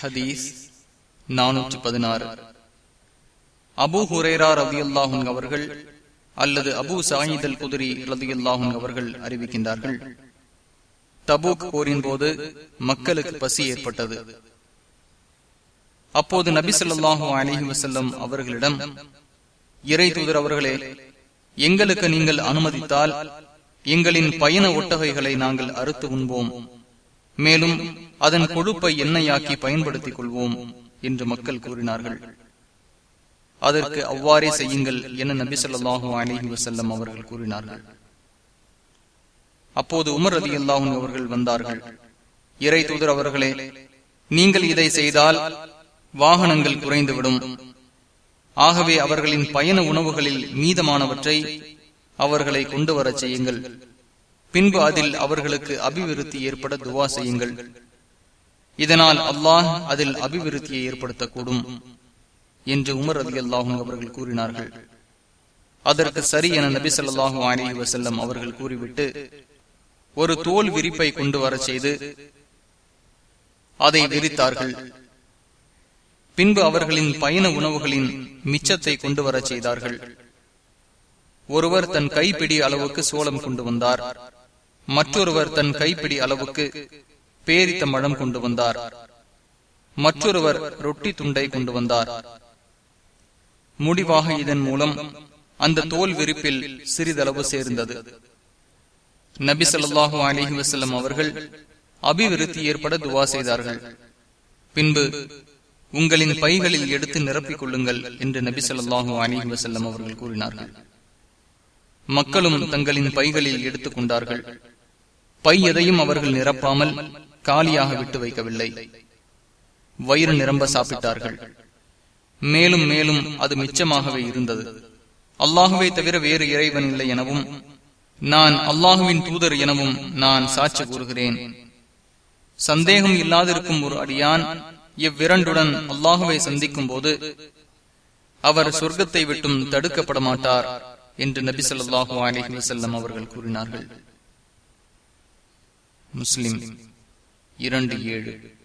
ஹதீஸ் நானூற்றி பதினாறு அபு ஹுரேரா ரவி அல்லாஹும் அவர்கள் அல்லது அபு சாயிதல் குதிரி ரதி அல்லாஹும் அவர்கள் அறிவிக்கின்றார்கள். தபூக் போரின் போது மக்களுக்கு பசி ஏற்பட்டது. அப்போது நபி சொல்லாஹு அலஹி வசல்லம் அவர்களிடம் இறை தூதர் அவர்களே எங்களுக்கு நீங்கள் அனுமதித்தால் எங்களின் பயண ஒட்டகைகளை நாங்கள் அறுத்து உண்போம். மேலும் அதன் கொழுப்பை எண்ணெயாக்கி பயன்படுத்திக் கொள்வோம் என்று மக்கள் கூறினார்கள். அதற்கு அவ்வாறே செய்யுங்கள் என நபி சொல்லாஹு அலிஹி வசல்லம் அவர்கள் கூறினார்கள். அப்போது உமர் அலி அல்லாஹும் அவர்கள் வந்தார்கள். இறை தூதர் அவர்களே நீங்கள் இதை செய்தால் வாகனங்கள் குறைந்துவிடும். ஆகவே அவர்களின் பயண உணவுகளில் மீதமானவற்றை அவர்களை கொண்டு வரச் செய்யுங்கள். பின்பு அதில் அவர்களுக்கு அபிவிருத்தி ஏற்பட துவா செய்யுங்கள். இதனால் அல்லாஹ் அதில் அபிவிருத்தியை ஏற்படுத்தக்கூடும் என்று உமர் அலி அல்லாஹும் அவர்கள் கூறினார்கள். அதற்கு சரி என நபி சொல்லாஹு அலி வசல்லம் அவர்கள் கூறிவிட்டு ஒரு தோல் விரிப்பை கொண்டு வர செய்து அதை விரித்தார்கள். பின்பு அவர்களின் பயண உணவுகளின் மிச்சத்தை கொண்டு வரச் செய்தார்கள். ஒருவர் தன் கைப்பிடி அளவுக்கு சோளம் கொண்டு வந்தார். மற்றொருவர் தன் கைப்பிடி அளவுக்கு பேரித்த மழம் கொண்டு வந்தார். மற்றொருவர் ரொட்டி துண்டை கொண்டு வந்தார். முடிவாக இதன் மூலம் அந்த தோல் விரிப்பில் சிறிதளவு சேர்ந்தது. நபி சொல்லாஹு அலிஹி வசல்லம் அவர்கள் அபிவிருத்தி ஏற்பட துவா செய்தார்கள். பின்பு உங்களின் பைகளில் எடுத்து நிரப்பிக் கொள்ளுங்கள் என்று நபி சொல்லாஹு அலிஹி வசல்லம் அவர்கள் கூறினார்கள். மக்களும் தங்களின் பைகளில் எடுத்துக் கொண்டார்கள். பை எதையும் அவர்கள் நிரப்பாமல் காலியாக விட்டு வைக்கவில்லை. வயிறு நிரம்ப சாப்பிட்டார்கள். மேலும் மேலும் அது மிச்சமாகவே இருந்தது. அல்லாஹுவை தவிர வேறு இறைவன் இல்லை எனவும் நான் அல்லாஹுவின் தூதர் எனவும் நான் சாட்சி கூறுகிறேன். சந்தேகம் இல்லாதிருக்கும் ஒரு அடியான் இவ்விரண்டுடன் அல்லாஹுவை சந்திக்கும் போது அவர் சொர்க்கத்தை விட்டும் தடுக்கப்பட மாட்டார் என்று நபி சொல்லாஹு அலிஹி வசல்லம் அவர்கள் கூறினார்கள். முஸ்லிம் இரண்டு ஏழு.